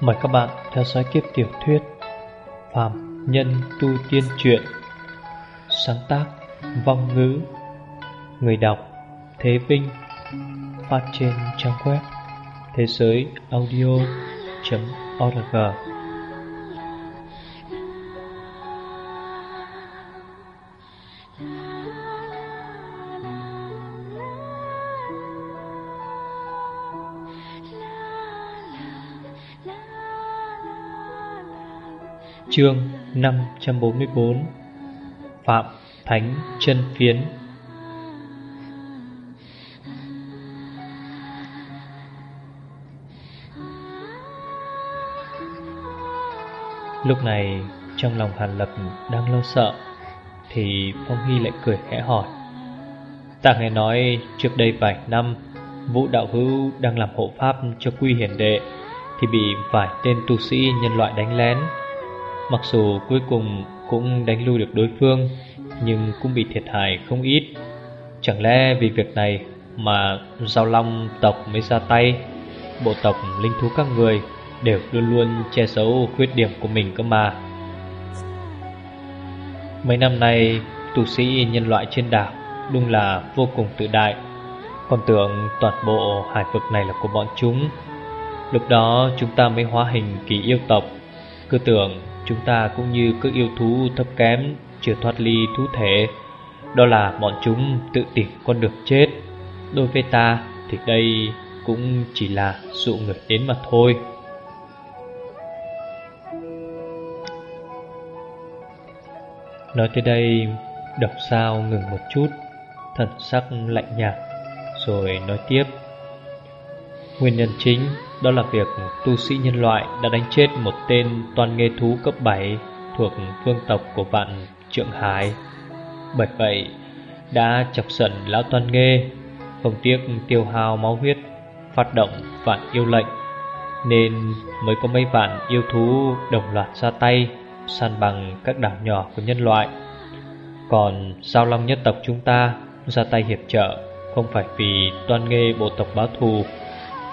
Mời các bạn theo dõi kiếp tiểu thuyết Phạm Nhân Tu Tiên Truyện, Sáng tác Vong Ngữ, Người đọc Thế Vinh, Phát trên trang web Thế giới audio.org Chương 544 Phạm Thánh chân Phiến. Lúc này, trong lòng Hàn Lập đang lo sợ, Thì Phong Hy lại cười khẽ hỏi. Ta nghe nói trước đây vài năm, Vũ Đạo Hữu đang làm hộ pháp cho Quy Hiển Đệ, Thì bị vài tên tu sĩ nhân loại đánh lén. Mặc dù cuối cùng cũng đánh lui được đối phương, Nhưng cũng bị thiệt hại không ít. Chẳng lẽ vì việc này mà Giao Long tộc mới ra tay? Bộ tộc linh thú các người đều luôn luôn che giấu khuyết điểm của mình cơ mà. Mấy năm nay, tu sĩ nhân loại trên đảo đúng là vô cùng tự đại. Còn tưởng toàn bộ hải vực này là của bọn chúng. Lúc đó chúng ta mới hóa hình kỳ yêu tộc. Cứ tưởng Chúng ta cũng như các yêu thú thấp kém Chưa thoát ly thú thể. Đó là bọn chúng tự tìm con đường chết. Đối với ta thì đây cũng chỉ là dụ người đến mà thôi. Nói tới đây Độc sao ngừng một chút, Thần sắc lạnh nhạt, Rồi nói tiếp. Nguyên nhân chính đó là việc tu sĩ nhân loại đã đánh chết một tên toàn nghề thú cấp 7 thuộc vương tộc của vạn Trượng Hải. Bởi vậy, đã chọc giận lão toàn nghê, không tiếc tiêu hao máu huyết, phát động vạn yêu lệnh, nên mới có mấy vạn yêu thú đồng loạt ra tay, san bằng các đảo nhỏ của nhân loại. Còn sao long nhất tộc chúng ta ra tay hiệp trợ không phải vì toàn nghê bộ tộc báo thù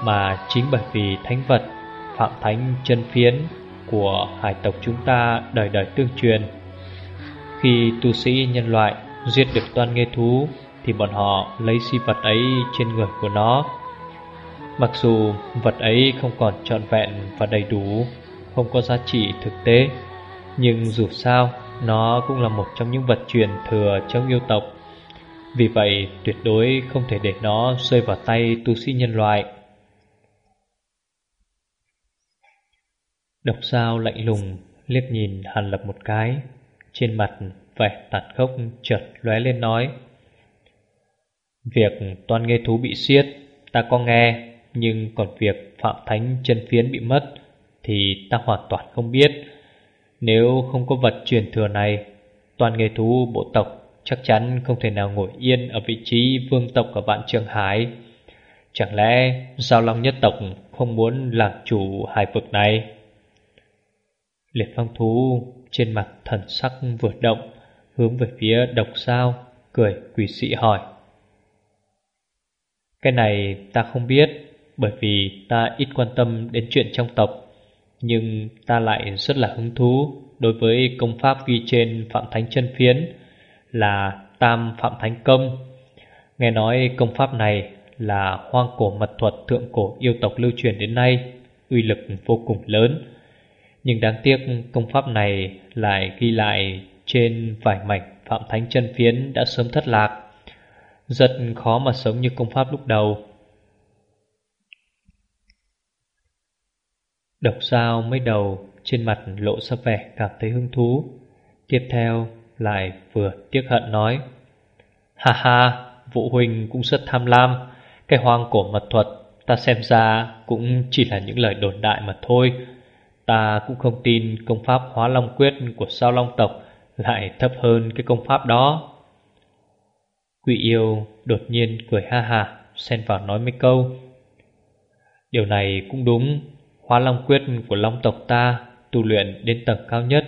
mà chính bởi vì thánh vật Phạm Thánh chân phiến của hải tộc chúng ta đời đời tương truyền. Khi tu sĩ nhân loại giết được toan nghê thú thì bọn họ lấy si vật ấy trên người của nó. Mặc dù vật ấy không còn trọn vẹn và đầy đủ, không có giá trị thực tế, nhưng dù sao nó cũng là một trong những vật truyền thừa trong yêu tộc. Vì vậy tuyệt đối không thể để nó rơi vào tay tu sĩ nhân loại. Độc sao lạnh lùng liếc nhìn Hàn Lập một cái. Trên mặt vẻ tàn khốc chợt lóe lên nói, Việc toàn nghê thú bị siết, Ta có nghe, Nhưng còn việc Phạm Thánh chân phiến bị mất Thì ta hoàn toàn không biết. Nếu không có vật truyền thừa này Toàn nghề thú bộ tộc Chắc chắn không thể nào ngồi yên Ở vị trí vương tộc ở vạn trường hải. Chẳng lẽ Giao Long nhất tộc Không muốn làm chủ hải vực này? Liệt phong thú trên mặt thần sắc vừa động, Hướng về phía độc sao, Cười quỷ sĩ hỏi. Cái này ta không biết, Bởi vì ta ít quan tâm đến chuyện trong tộc, Nhưng ta lại rất là hứng thú Đối với công pháp ghi trên Phạm Thánh chân Phiến, Là Tam Phạm Thánh Công. Nghe nói công pháp này là hoang cổ mật thuật thượng cổ yêu tộc lưu truyền đến nay, Uy lực vô cùng lớn nhưng đáng tiếc công pháp này lại ghi lại trên vài mảnh Phạm Thánh chân phiến đã sớm thất lạc. Rất khó mà sống như công pháp lúc đầu. Độc sao mới đầu trên mặt lộ sắp vẻ cảm thấy hứng thú. Tiếp theo lại vừa tiếc hận nói Ha ha, Vũ Huynh cũng rất tham lam. Cái hoang cổ mật thuật ta xem ra cũng chỉ là những lời đồn đại mà thôi. Ta cũng không tin công pháp hóa long quyết của sao long tộc lại thấp hơn cái công pháp đó. Quỷ yêu đột nhiên cười ha ha, xen vào nói mấy câu. Điều này cũng đúng, hóa long quyết của long tộc ta tu luyện đến tầng cao nhất,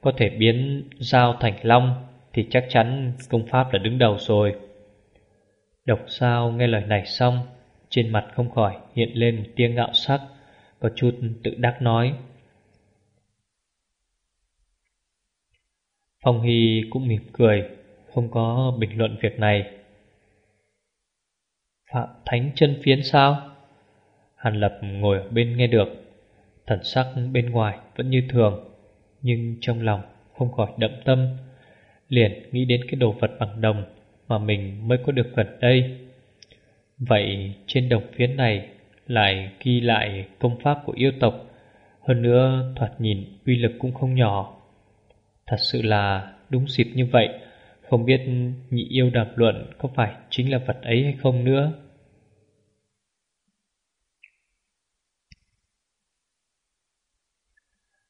có thể biến dao thành long thì chắc chắn công pháp là đứng đầu rồi. Độc sao nghe lời này xong, trên mặt không khỏi hiện lên một tia ngạo sắc, Có chút tự đắc nói Phong Hy cũng mỉm cười, Không có bình luận việc này. Phạm Thánh chân phiến sao? Hàn Lập ngồi ở bên nghe được. Thần sắc bên ngoài vẫn như thường, Nhưng trong lòng không khỏi đậm tâm. Liền nghĩ đến cái đồ vật bằng đồng Mà mình mới có được gần đây. Vậy trên đồng phiến này Lại ghi lại công pháp của yêu tộc, Hơn nữa thoạt nhìn uy lực cũng không nhỏ. Thật sự là đúng dịp như vậy. Không biết nhị yêu đàm luận có phải chính là vật ấy hay không nữa?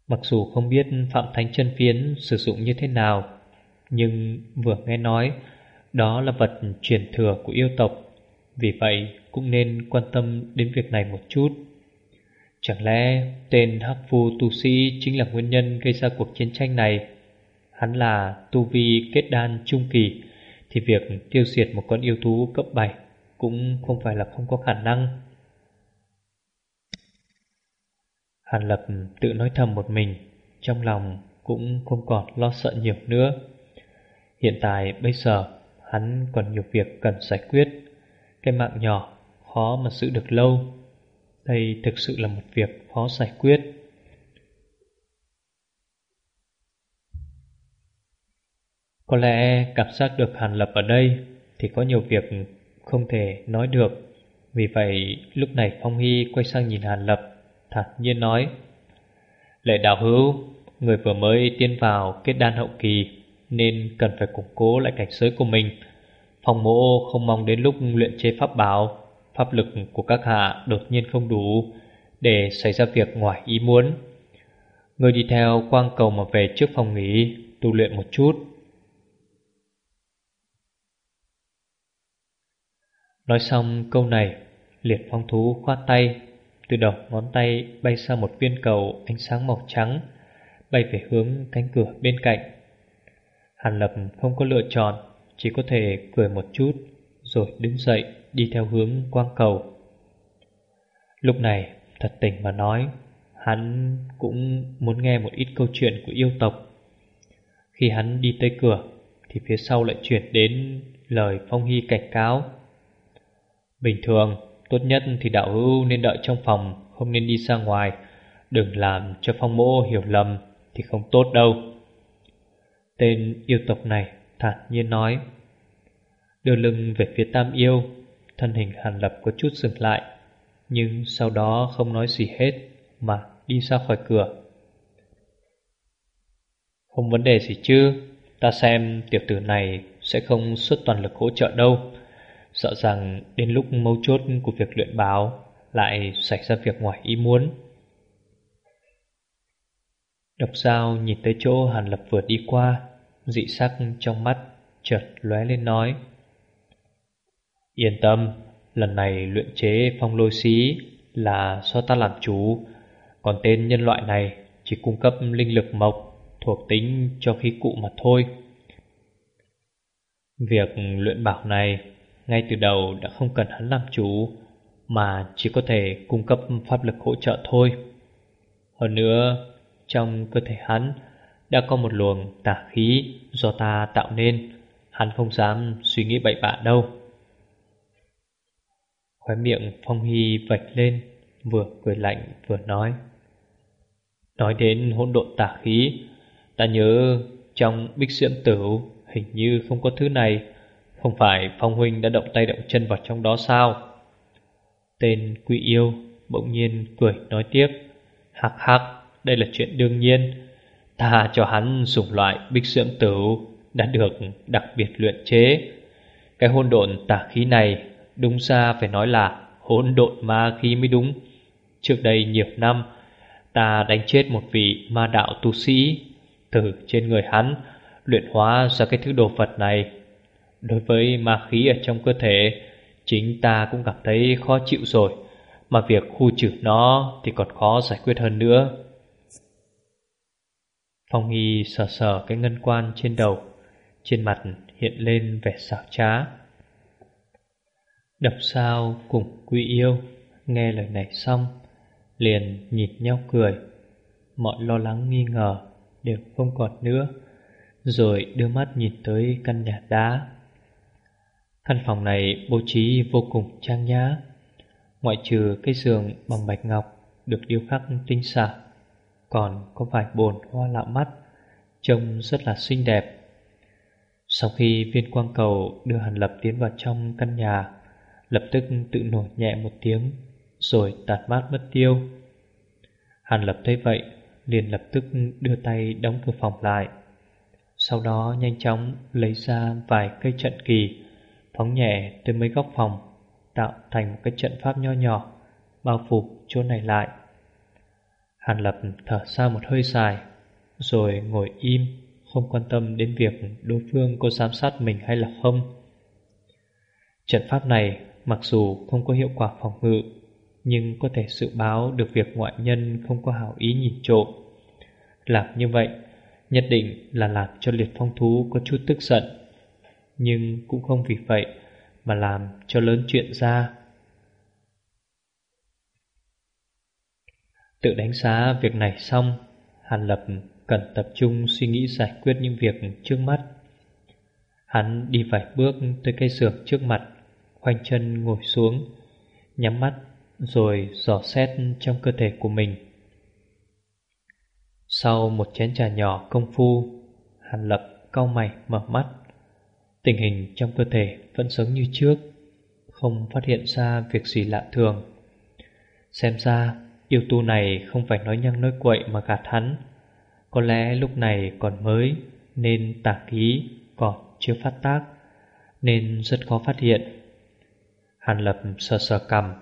Mặc dù không biết Phạm Thánh chân phiến sử dụng như thế nào, Nhưng vừa nghe nói, Đó là vật truyền thừa của yêu tộc. Vì vậy cũng nên quan tâm đến việc này một chút. Chẳng lẽ tên Hắc Phu Tu Sĩ chính là nguyên nhân gây ra cuộc chiến tranh này? Hắn là tu vi kết đan trung kỳ, Thì việc tiêu diệt một con yêu thú cấp 7 Cũng không phải là không có khả năng. Hàn Lập tự nói thầm một mình, Trong lòng cũng không còn lo sợ nhiều nữa. Hiện tại bây giờ, Hắn còn nhiều việc cần giải quyết. Cái mạng nhỏ Khó mà giữ được lâu. Đây thực sự là một việc khó giải quyết. Có lẽ cảm giác được Hàn Lập ở đây Thì có nhiều việc không thể nói được. Vì vậy, lúc này Phong Hy quay sang nhìn Hàn Lập, Thản nhiên nói, Lệ đạo hữu, Người vừa mới tiến vào kết đan hậu kỳ Nên cần phải củng cố lại cảnh giới của mình. Phong mộ không mong đến lúc luyện chế pháp bảo, Pháp lực của các hạ đột nhiên không đủ Để xảy ra việc ngoài ý muốn. Người đi theo quang cầu mà về trước phòng nghỉ, Tu luyện một chút Nói xong câu này, Liệt phong thú khoát tay, từ đầu ngón tay bay ra một viên cầu ánh sáng màu trắng, Bay về hướng cánh cửa bên cạnh. Hàn Lập không có lựa chọn, Chỉ có thể cười một chút Rồi đứng dậy đi theo hướng quang cầu. Lúc này, thật tình mà nói, Hắn cũng muốn nghe một ít câu chuyện của yêu tộc. Khi hắn đi tới cửa, Thì phía sau lại chuyển đến lời Phong Hy cảnh cáo. Bình thường, Tốt nhất thì đạo hữu nên đợi trong phòng Không nên đi ra ngoài. Đừng làm cho phong mô hiểu lầm Thì không tốt đâu. Tên yêu tộc này thản nhiên nói. Đưa lưng về phía tam yêu, Thân hình hàn lập có chút dừng lại, Nhưng sau đó không nói gì hết Mà đi ra khỏi cửa. Không vấn đề gì chứ, Ta xem tiểu tử này Sẽ không xuất toàn lực hỗ trợ đâu. Sợ rằng đến lúc mấu chốt của việc luyện báo Lại xảy ra việc ngoài ý muốn. Độc sao nhìn tới chỗ Hàn Lập vừa đi qua, Dị sắc trong mắt chợt lóe lên nói, Yên tâm, Lần này luyện chế phong lôi xí Là do ta làm chủ. Còn tên nhân loại này Chỉ cung cấp linh lực mộc Thuộc tính cho khí cụ mà thôi. Việc luyện bảo này ngay từ đầu đã không cần hắn làm chủ, Mà chỉ có thể cung cấp pháp lực hỗ trợ thôi. Hơn nữa, Trong cơ thể hắn Đã có một luồng tà khí Do ta tạo nên, Hắn không dám suy nghĩ bậy bạ đâu. Khóe miệng Phong Hy vạch lên, Vừa cười lạnh vừa nói. Nói đến hỗn độn tà khí, Ta nhớ trong bích diễm tử Hình như không có thứ này không phải Phong Huynh đã động tay động chân vào trong đó sao? Tên quỷ yêu bỗng nhiên cười, nói tiếp. Hắc hắc, Đây là chuyện đương nhiên. Ta cho hắn dùng loại bích dưỡng tử Đã được đặc biệt luyện chế. Cái hôn độn tà khí này Đúng ra phải nói là hỗn độn ma khí mới đúng. Trước đây nhiều năm, Ta đánh chết một vị ma đạo tu sĩ. Từ trên người hắn Luyện hóa ra cái thứ đồ vật này Đối với ma khí ở trong cơ thể, Chính ta cũng cảm thấy khó chịu rồi. Mà việc khu trừ nó Thì còn khó giải quyết hơn nữa. Phong Nghi sờ sờ cái ngân quan trên đầu, Trên mặt hiện lên vẻ xảo trá. Đập sao cùng quy yêu, Nghe lời này xong, Liền nhìn nhau cười. Mọi lo lắng nghi ngờ Đều không còn nữa, Rồi đưa mắt nhìn tới căn nhà đá. Căn phòng này bố trí vô cùng trang nhã, Ngoại trừ cái giường bằng bạch ngọc Được điêu khắc tinh xảo, Còn có vài bồn hoa lạ mắt, Trông rất là xinh đẹp. Sau khi viên quang cầu đưa Hàn Lập tiến vào trong căn nhà, Lập tức tự nổi nhẹ một tiếng, Rồi tạt mát mất tiêu. Hàn Lập thấy vậy, liền lập tức đưa tay đóng cửa phòng lại, Sau đó nhanh chóng lấy ra vài cây trận kỳ Phóng nhẹ tới mấy góc phòng, Tạo thành một cái trận pháp nho nhỏ, Bao phủ chỗ này lại. Hàn Lập thở ra một hơi dài, Rồi ngồi im, Không quan tâm đến việc đối phương có giám sát mình hay là không. Trận pháp này mặc dù không có hiệu quả phòng ngự, Nhưng có thể dự báo được việc ngoại nhân không có hảo ý nhìn trộm. Làm như vậy, Nhất định là làm cho liệt phong thú có chút tức giận. Nhưng cũng không vì vậy Mà làm cho lớn chuyện ra. Tự đánh giá việc này xong, Hàn Lập cần tập trung suy nghĩ giải quyết những việc trước mắt. Hắn đi vài bước tới cây giường trước mặt, Khoanh chân ngồi xuống, Nhắm mắt rồi dò xét trong cơ thể của mình. Sau một chén trà nhỏ công phu, Hàn Lập cau mày mở mắt. Tình hình trong cơ thể vẫn giống như trước, Không phát hiện ra việc gì lạ thường. Xem ra, yêu tu này không phải nói nhăng nói quậy mà gạt hắn. Có lẽ lúc này còn mới, Nên tả ký còn chưa phát tác, Nên rất khó phát hiện. Hàn Lập sờ sờ cầm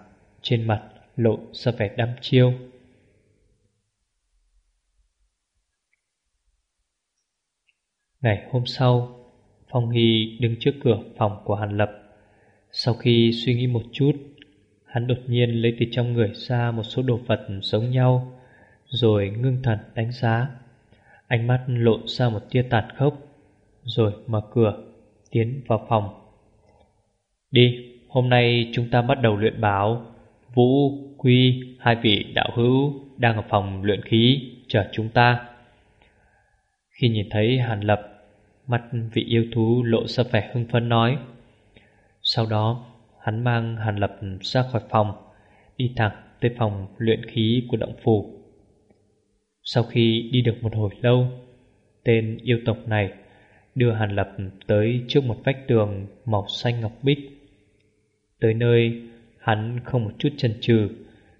Trên mặt lộ ra vẻ đăm chiêu. Ngày hôm sau Phong Hy đứng trước cửa phòng của Hàn Lập. Sau khi suy nghĩ một chút Hắn đột nhiên lấy từ trong người ra một số đồ vật giống nhau Rồi ngưng thần đánh giá. Ánh mắt lộ ra một tia tàn khốc Rồi mở cửa Tiến vào phòng. Đi, hôm nay chúng ta bắt đầu luyện báo Vũ, Quy, hai vị đạo hữu Đang ở phòng luyện khí Chờ chúng ta. Khi nhìn thấy Hàn Lập mặt vị yêu thú lộ ra vẻ hưng phấn nói. Sau đó, Hắn mang Hàn Lập ra khỏi phòng, Đi thẳng tới phòng luyện khí của động phủ Sau khi đi được một hồi lâu, Tên yêu tộc này đưa Hàn Lập tới trước một vách tường màu xanh ngọc bích. Tới nơi, hắn không một chút chần chừ,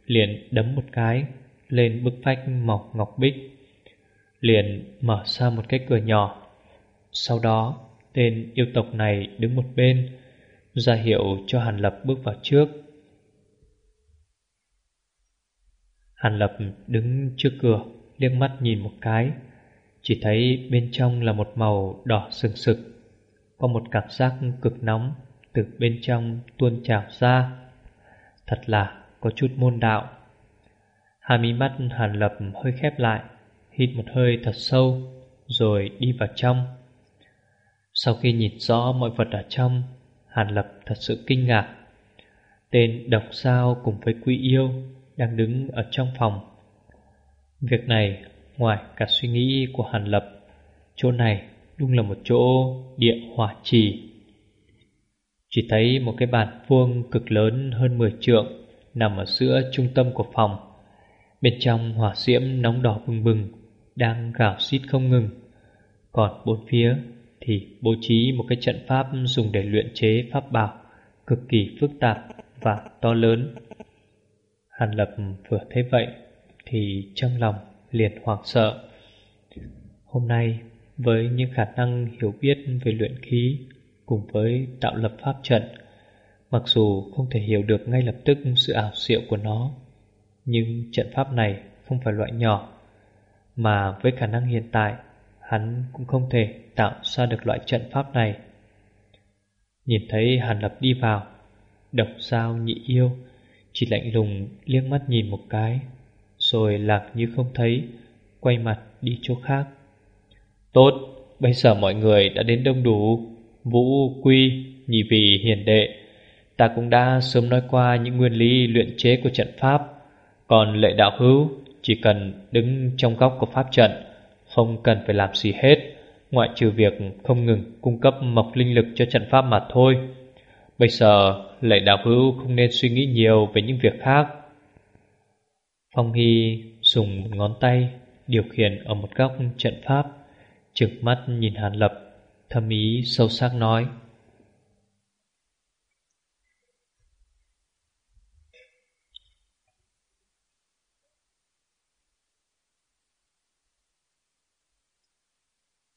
Liền đấm một cái lên bức vách màu ngọc bích, Liền mở ra một cái cửa nhỏ. Sau đó tên yêu tộc này đứng một bên ra hiệu cho Hàn Lập bước vào trước. Hàn Lập đứng trước cửa, liếc mắt nhìn một cái, chỉ thấy bên trong là một màu đỏ sừng sực, có một cảm giác cực nóng từ bên trong tuôn trào ra. Thật là có chút môn đạo. Hai mí mắt Hàn Lập hơi khép lại, hít một hơi thật sâu, rồi đi vào trong. Sau khi nhìn rõ mọi vật ở trong, Hàn Lập thật sự kinh ngạc. Tên độc sao cùng với quý yêu Đang đứng ở trong phòng. Việc này ngoài cả suy nghĩ của Hàn Lập Chỗ này đúng là một chỗ địa hỏa trì. Chỉ thấy một cái bàn vuông cực lớn hơn 10 trượng Nằm ở giữa trung tâm của phòng. Bên trong hỏa diễm nóng đỏ bừng bừng Đang gào xít không ngừng. Còn bốn phía thì bố trí một cái trận pháp dùng để luyện chế pháp bảo cực kỳ phức tạp và to lớn. Hàn Lập vừa thấy vậy thì trong lòng liền hoảng sợ. Hôm nay với những khả năng hiểu biết về luyện khí cùng với tạo lập pháp trận, mặc dù không thể hiểu được ngay lập tức sự ảo diệu của nó, nhưng trận pháp này không phải loại nhỏ, mà với khả năng hiện tại hắn cũng không thể tạo ra được loại trận pháp này. Nhìn thấy Hàn Lập đi vào, độc sao nhị yêu, chỉ lạnh lùng liếc mắt nhìn một cái, rồi lạc như không thấy, quay mặt đi chỗ khác. Tốt, bây giờ mọi người đã đến đông đủ, Vũ, Quy, nhị vị hiền đệ. Ta cũng đã sớm nói qua những nguyên lý luyện chế của trận pháp, Còn lệ đạo hữu chỉ cần đứng trong góc của pháp trận Không cần phải làm gì hết Ngoại trừ việc không ngừng cung cấp mộc linh lực cho trận pháp mà thôi. Bây giờ, lệ đạo hữu không nên suy nghĩ nhiều về những việc khác. Phong Hy dùng một ngón tay điều khiển ở một góc trận pháp Trực mắt nhìn Hàn Lập, Thâm ý sâu sắc nói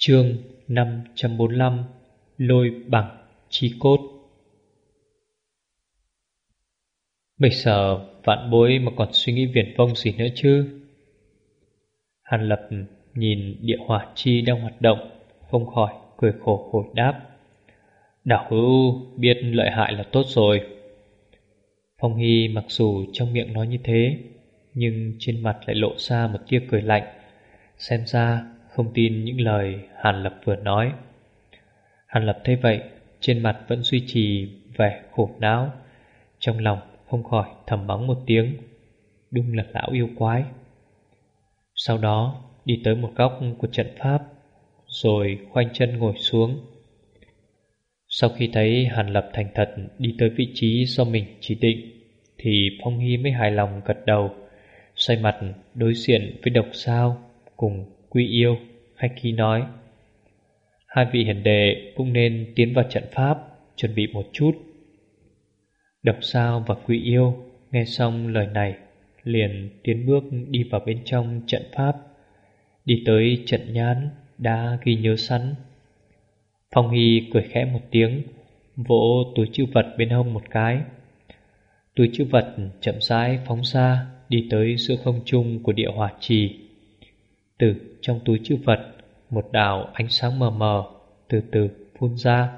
Chương 545 Lôi bằng chi cốt. Bây giờ vạn bối mà còn suy nghĩ viển vông gì nữa chứ? Hàn Lập nhìn địa hỏa chi đang hoạt động, Không khỏi cười khổ hồi đáp. Đảo hữu biết lợi hại là tốt rồi. Phong Hy mặc dù trong miệng nói như thế, Nhưng trên mặt lại lộ ra một tia cười lạnh, Xem ra không tin những lời Hàn Lập vừa nói. Hàn Lập thấy vậy, trên mặt vẫn duy trì vẻ khổ não, trong lòng không khỏi thầm mắng một tiếng, đúng là lão yêu quái. Sau đó đi tới một góc của trận pháp, rồi khoanh chân ngồi xuống. Sau khi thấy Hàn Lập thành thật đi tới vị trí do mình chỉ định, thì Phong Hy mới hài lòng gật đầu, xoay mặt đối diện với độc sao cùng Quy yêu Khách khí nói. Hai vị hiền đệ cũng nên tiến vào trận pháp, Chuẩn bị một chút. Độc sao và Quy yêu, Nghe xong lời này, Liền tiến bước đi vào bên trong trận pháp. Đi tới trận nhán Đã ghi nhớ sẵn. Phong Hy cười khẽ một tiếng, Vỗ túi chữ vật bên hông một cái. Túi chữ vật chậm rãi phóng ra, Đi tới giữa không trung của địa hỏa trì từ trong túi chữ vật, Một đạo ánh sáng mờ mờ Từ từ phun ra.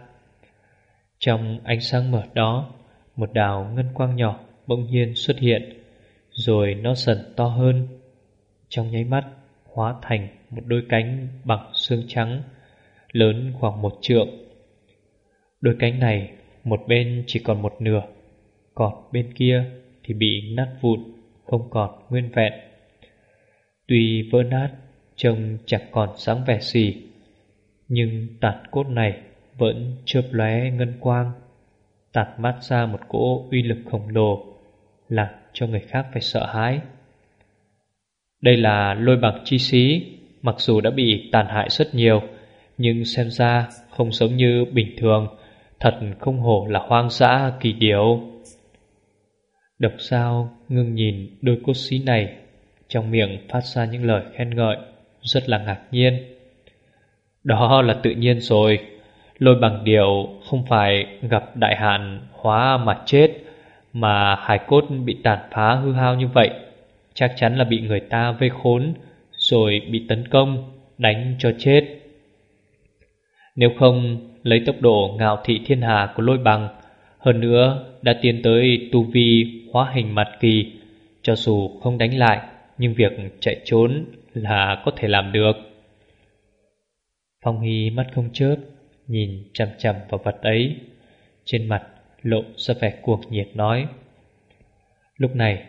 Trong ánh sáng mờ đó, Một đạo ngân quang nhỏ Bỗng nhiên xuất hiện, Rồi nó dần to hơn. Trong nháy mắt, hóa thành Một đôi cánh bằng xương trắng, Lớn khoảng một trượng. Đôi cánh này, Một bên chỉ còn một nửa, Còn bên kia thì bị nát vụn, Không còn nguyên vẹn. Tuy vỡ nát Trông chẳng còn sáng vẻ gì. Nhưng tàn cốt này Vẫn chớp lóe ngân quang. Tạt mắt ra một cỗ uy lực khổng lồ Làm cho người khác phải sợ hãi. Đây là lôi bằng chi xí, Mặc dù đã bị tàn hại rất nhiều Nhưng xem ra không giống như bình thường Thật không hổ là hoang dã kỳ điểu. Độc sao ngưng nhìn đôi cốt xí này Trong miệng phát ra những lời khen ngợi rất là ngạc nhiên. Đó là tự nhiên rồi, lôi bằng điều không phải gặp đại hạn hóa mà chết, mà hải cốt bị tàn phá hư hao như vậy, chắc chắn là bị người ta vây khốn, rồi bị tấn công, đánh cho chết. Nếu không lấy tốc độ ngạo thị thiên hà của lôi bằng, hơn nữa đã tiến tới tu vi hóa hình mặt kỳ, cho dù không đánh lại, nhưng việc chạy trốn là có thể làm được. Phong Hy mắt không chớp, nhìn chằm chằm vào vật ấy, trên mặt lộ ra vẻ cuồng nhiệt nói. Lúc này,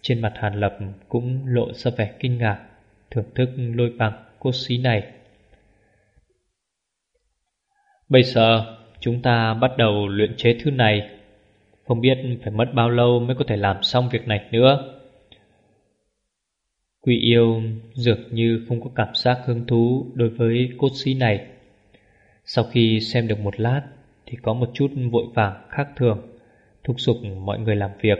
trên mặt Hàn Lập cũng lộ ra vẻ kinh ngạc, thưởng thức lôi bằng cốt xí này. Bây giờ, chúng ta bắt đầu luyện chế thứ này. Không biết phải mất bao lâu mới có thể làm xong việc này nữa. Quỷ yêu dường như không có cảm giác hứng thú đối với cốt sĩ này. Sau khi xem được một lát thì có một chút vội vàng khác thường, thúc giục mọi người làm việc.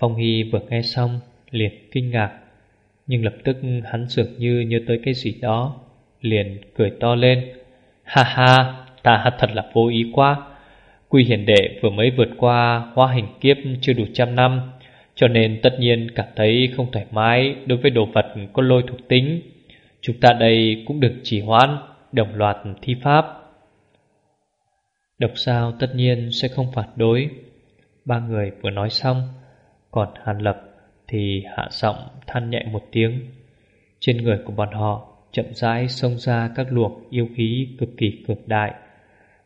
Phong Hy vừa nghe xong liền kinh ngạc, nhưng lập tức hắn dường như nhớ tới cái gì đó, liền cười to lên. Ha ha, ta thật là vô ý quá. Quy hiển đệ vừa mới vượt qua hoa hình kiếp chưa đủ trăm năm cho nên tất nhiên cảm thấy không thoải mái đối với đồ vật có lôi thuộc tính. Chúng ta đây cũng được chỉ hoãn, đồng loạt thi pháp. Độc sao tất nhiên sẽ không phản đối. Ba người vừa nói xong Còn Hàn Lập thì hạ giọng than nhẹ một tiếng. Trên người của bọn họ chậm rãi xông ra các luồng yêu khí cực kỳ cực đại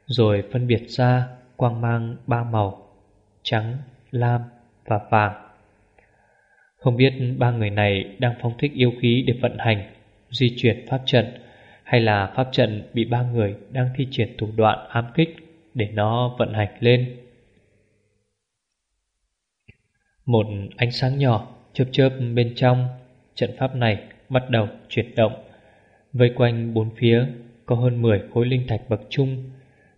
Rồi phân biệt ra quang mang ba màu Trắng, lam và vàng. Không biết ba người này đang phóng thích yêu khí để vận hành, Di chuyển pháp trận, Hay là pháp trận bị ba người đang thi triển thủ đoạn ám kích Để nó vận hành lên. Một ánh sáng nhỏ chớp chớp bên trong, Trận pháp này bắt đầu chuyển động. Vây quanh bốn phía, có hơn 10 khối linh thạch bậc trung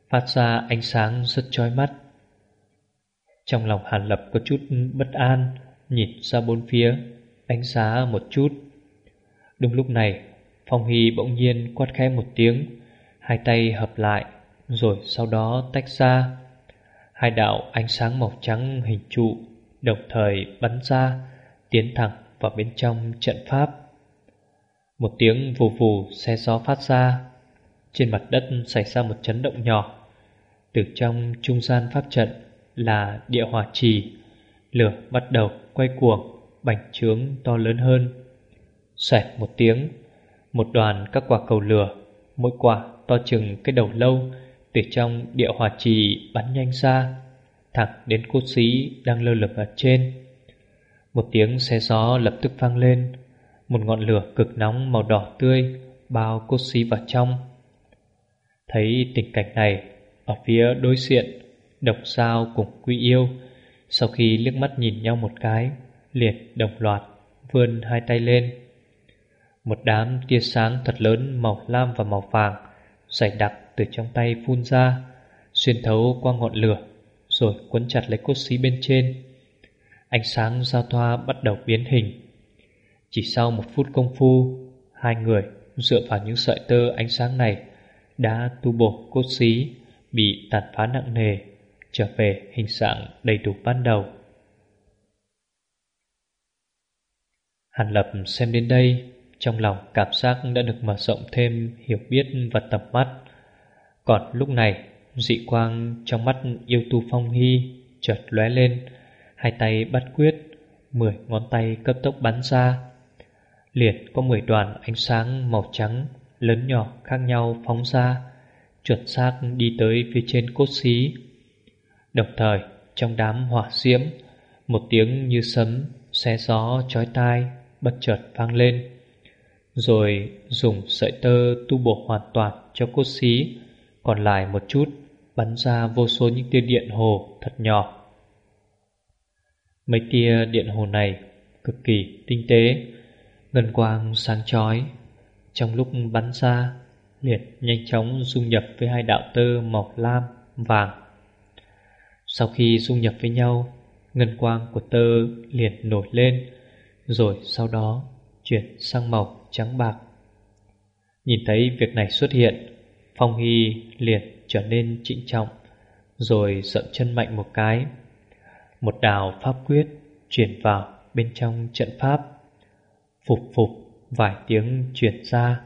Phát ra ánh sáng rất chói mắt. Trong lòng Hàn Lập có chút bất an Nhìn ra bốn phía, Đánh giá một chút. Đúng lúc này, Phong Hy bỗng nhiên quát khẽ một tiếng, Hai tay hợp lại, Rồi sau đó tách ra. Hai đạo ánh sáng màu trắng hình trụ Đồng thời bắn ra, Tiến thẳng vào bên trong trận pháp. Một tiếng vù vù xe gió phát ra, Trên mặt đất xảy ra một chấn động nhỏ. Từ trong trung gian pháp trận Là địa hỏa trì, Lửa bắt đầu quay cuồng, Bành trướng to lớn hơn. Xoẹt một tiếng, Một đoàn các quả cầu lửa, Mỗi quả to chừng cái đầu lâu, Từ trong địa hỏa trì bắn nhanh ra, Thẳng đến cốt xí đang lơ lửng ở trên. Một tiếng xe gió lập tức vang lên, Một ngọn lửa cực nóng màu đỏ tươi Bao cốt xí vào trong. Thấy tình cảnh này, Ở phía đối diện, Độc sao cùng quy yêu sau khi liếc mắt nhìn nhau một cái Liệt đồng loạt Vươn hai tay lên. Một đám tia sáng thật lớn Màu lam và màu vàng Dày đặc từ trong tay phun ra, Xuyên thấu qua ngọn lửa Rồi quấn chặt lấy cốt xí bên trên. Ánh sáng giao thoa bắt đầu biến hình. Chỉ sau một phút công phu, Hai người dựa vào những sợi tơ ánh sáng này Đã tu bổ cốt xí Bị tàn phá nặng nề. Trở về hình dạng đầy đủ ban đầu. Hàn Lập xem đến đây, Trong lòng cảm giác đã được mở rộng thêm Hiểu biết và tầm mắt. Còn lúc này, Dị quang trong mắt yêu tu phong hy Chợt lóe lên, Hai tay bắt quyết, Mười ngón tay cấp tốc bắn ra. Liệt có mười đoàn ánh sáng màu trắng Lớn nhỏ khác nhau phóng ra, Chuẩn xác đi tới phía trên cốt xí. Đồng thời trong đám hỏa diễm Một tiếng như sấm Xé gió chói tai bất chợt vang lên. Rồi dùng sợi tơ tu bổ hoàn toàn cho cốt xí Còn lại một chút bắn ra vô số những tia điện hồ thật nhỏ. Mấy tia điện hồ này cực kỳ tinh tế Ngân quang sáng chói. Trong lúc bắn ra liền nhanh chóng dung nhập với hai đạo tơ màu lam, vàng. Sau khi dung nhập với nhau Ngân quang của tơ liền nổi lên rồi sau đó chuyển sang màu trắng bạc. Nhìn thấy việc này xuất hiện, Phong Hy liền trở nên trịnh trọng, rồi dậm chân mạnh một cái. Một đào pháp quyết chuyển vào bên trong trận pháp. Phục phục vài tiếng chuyển ra.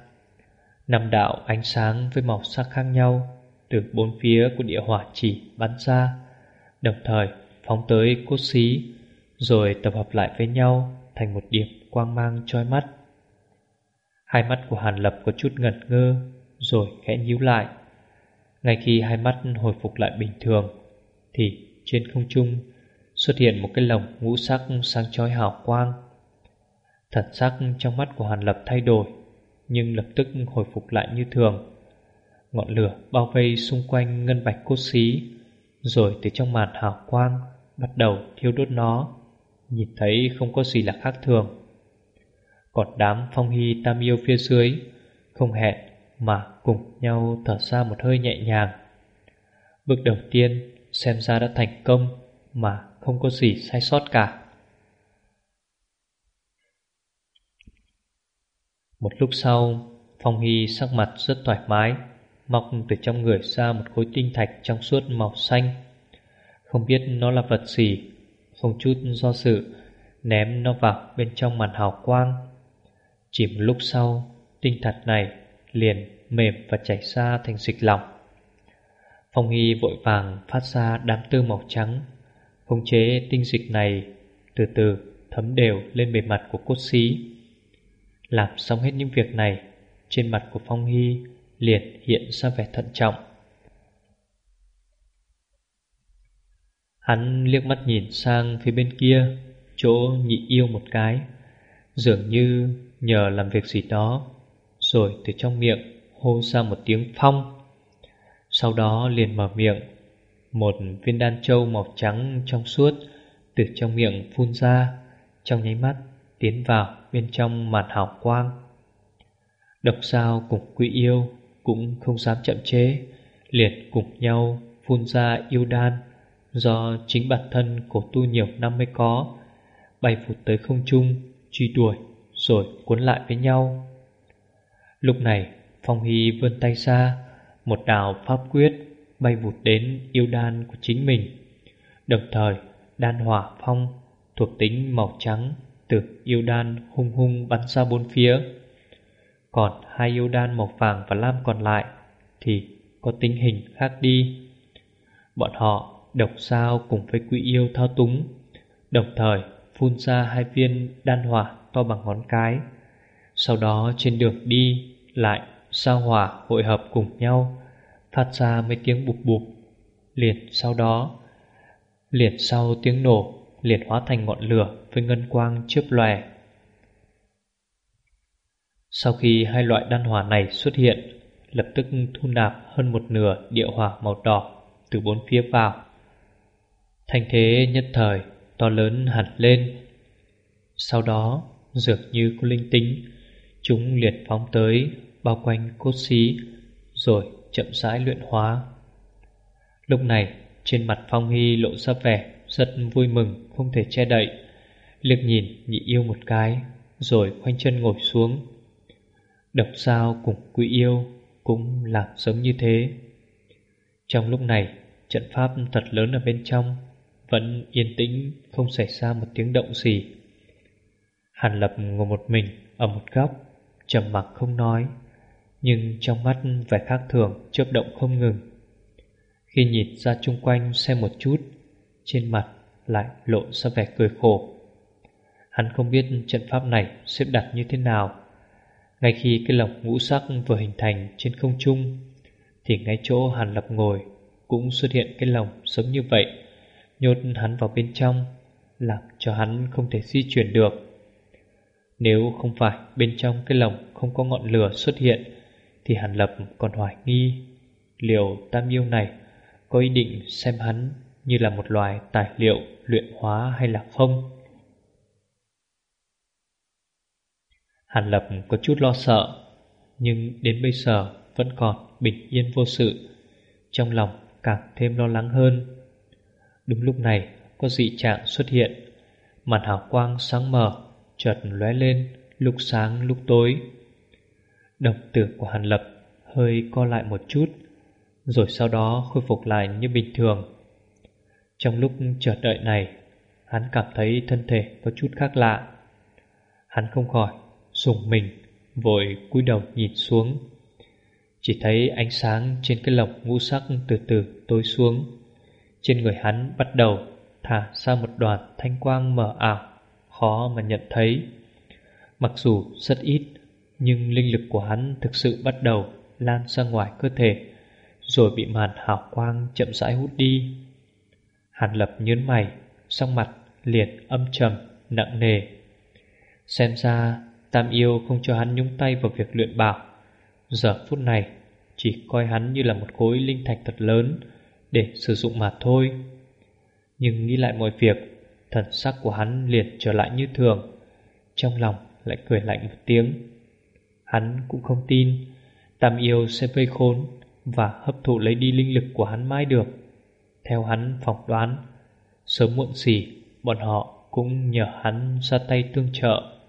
Năm đạo ánh sáng với màu sắc khác nhau từ bốn phía của địa hỏa chỉ bắn ra, đồng thời phóng tới cốt xí, rồi tập hợp lại với nhau thành một điểm quang mang chói mắt. Hai mắt của Hàn Lập có chút ngẩn ngơ, rồi khẽ nhíu lại. Ngay khi hai mắt hồi phục lại bình thường, thì trên không trung xuất hiện một cái lồng ngũ sắc sáng chói hào quang. Thật sắc trong mắt của Hàn Lập thay đổi, nhưng lập tức hồi phục lại như thường. Ngọn lửa bao vây xung quanh ngân bạch cốt xí, rồi từ trong màn hào quang, bắt đầu thiêu đốt nó. Nhìn thấy không có gì là khác thường. Còn đám phong hy tam yêu phía dưới Không hẹn mà cùng nhau thở ra một hơi nhẹ nhàng. Bước đầu tiên xem ra đã thành công Mà không có gì sai sót cả. Một lúc sau, Phong Hy sắc mặt rất thoải mái. Mọc từ trong người ra một khối tinh thạch trong suốt màu xanh. Không biết nó là vật gì, không chút do dự, Ném nó vào bên trong màn hào quang. Chỉ một lúc sau, Tinh thạch này liền mềm và chảy ra thành dịch lỏng. Phong Hy vội vàng phát ra đám tư màu trắng. Khống chế tinh dịch này, Từ từ thấm đều lên bề mặt của cốt xí. Làm xong hết những việc này, Trên mặt của Phong Hy liền hiện ra vẻ thận trọng. Hắn liếc mắt nhìn sang phía bên kia, chỗ nhị yêu một cái, Dường như nhờ làm việc gì đó, Rồi từ trong miệng hô ra một tiếng phong. Sau đó liền mở miệng, Một viên đan châu màu trắng trong suốt Từ trong miệng phun ra, Trong nháy mắt tiến vào bên trong màn hào quang. Độc sao cùng quý yêu cũng không dám chậm chế, Liệt cùng nhau phun ra yêu đan. Do chính bản thân cổ tu nhiều năm mới có, Bay vụt tới không trung, Truy đuổi rồi cuốn lại với nhau. Lúc này, Phong Hy vươn tay ra, Một đào pháp quyết Bay vụt đến yêu đan của chính mình. Đồng thời, đan hỏa phong Thuộc tính màu trắng Từ yêu đan hung hung bắn ra bốn phía. Còn hai yêu đan màu vàng và lam còn lại Thì có tính hình khác đi. Bọn họ độc sao cùng với quỷ yêu thao túng, Đồng thời phun ra hai viên đan hỏa to bằng ngón cái. Sau đó trên đường đi lại sao hỏa hội hợp cùng nhau, Phát ra mấy tiếng bụp bụp. Liền sau đó, Liền sau tiếng nổ, Liền hóa thành ngọn lửa với ngân quang chớp lòe. Sau khi hai loại đan hỏa này xuất hiện, Lập tức thu nạp hơn một nửa địa hỏa màu đỏ Từ bốn phía vào. Thành thế nhất thời to lớn hẳn lên. Sau đó, dường như có linh tính, Chúng liệt phóng tới Bao quanh cốt xí, Rồi chậm rãi luyện hóa. Lúc này, trên mặt Phong Hy lộ ra vẻ Rất vui mừng, không thể che đậy. Liếc nhìn nhị yêu một cái, Rồi khoanh chân ngồi xuống. Độc sao cùng quý yêu Cũng làm giống như thế. Trong lúc này, Trận pháp thật lớn ở bên trong Vẫn yên tĩnh, Không xảy ra một tiếng động gì. Hàn Lập ngồi một mình Ở một góc, trầm mặc không nói, Nhưng trong mắt vẻ khác thường chớp động không ngừng. Khi nhìn ra chung quanh xem một chút, Trên mặt lại lộ ra vẻ cười khổ. Hắn không biết trận pháp này xếp đặt như thế nào ngay khi cái lồng ngũ sắc vừa hình thành trên không trung, Thì ngay chỗ Hàn Lập ngồi Cũng xuất hiện cái lồng giống như vậy, Nhốt hắn vào bên trong, Làm cho hắn không thể di chuyển được Nếu không phải bên trong cái lồng không có ngọn lửa xuất hiện, Thì Hàn Lập còn hoài nghi Liệu tam yêu này có ý định xem hắn như là một loài tài liệu luyện hóa hay là không? Hàn Lập có chút lo sợ, Nhưng đến bây giờ vẫn còn bình yên vô sự. Trong lòng càng thêm lo lắng hơn. Đúng lúc này, có dị trạng xuất hiện. Màn hào quang sáng mở Chợt lóe lên lúc sáng lúc tối. Đồng tử của Hàn Lập hơi co lại một chút, Rồi sau đó khôi phục lại như bình thường. Trong lúc chờ đợi này, Hắn cảm thấy thân thể có chút khác lạ. Hắn không khỏi sùng mình, Vội cúi đầu nhìn xuống. Chỉ thấy ánh sáng trên cái lồng ngũ sắc từ từ tối xuống. Trên người hắn bắt đầu thả ra một đoàn thanh quang mờ ảo, Khó mà nhận thấy. Mặc dù rất ít, Nhưng linh lực của hắn thực sự bắt đầu lan ra ngoài cơ thể, Rồi bị màn hào quang chậm rãi hút đi. Hàn lập nhớn mày Xong mặt liền âm trầm, nặng nề. Xem ra Tam yêu không cho hắn nhúng tay vào việc luyện bảo Giờ phút này, Chỉ coi hắn như là một khối linh thạch thật lớn Để sử dụng mà thôi. Nhưng nghĩ lại mọi việc, Thần sắc của hắn liền trở lại như thường. Trong lòng lại cười lạnh một tiếng. Hắn cũng không tin Tam yêu sẽ vây khốn Và hấp thụ lấy đi linh lực của hắn mãi được. Theo hắn phỏng đoán, Sớm muộn gì, Bọn họ cũng nhờ hắn ra tay tương trợ.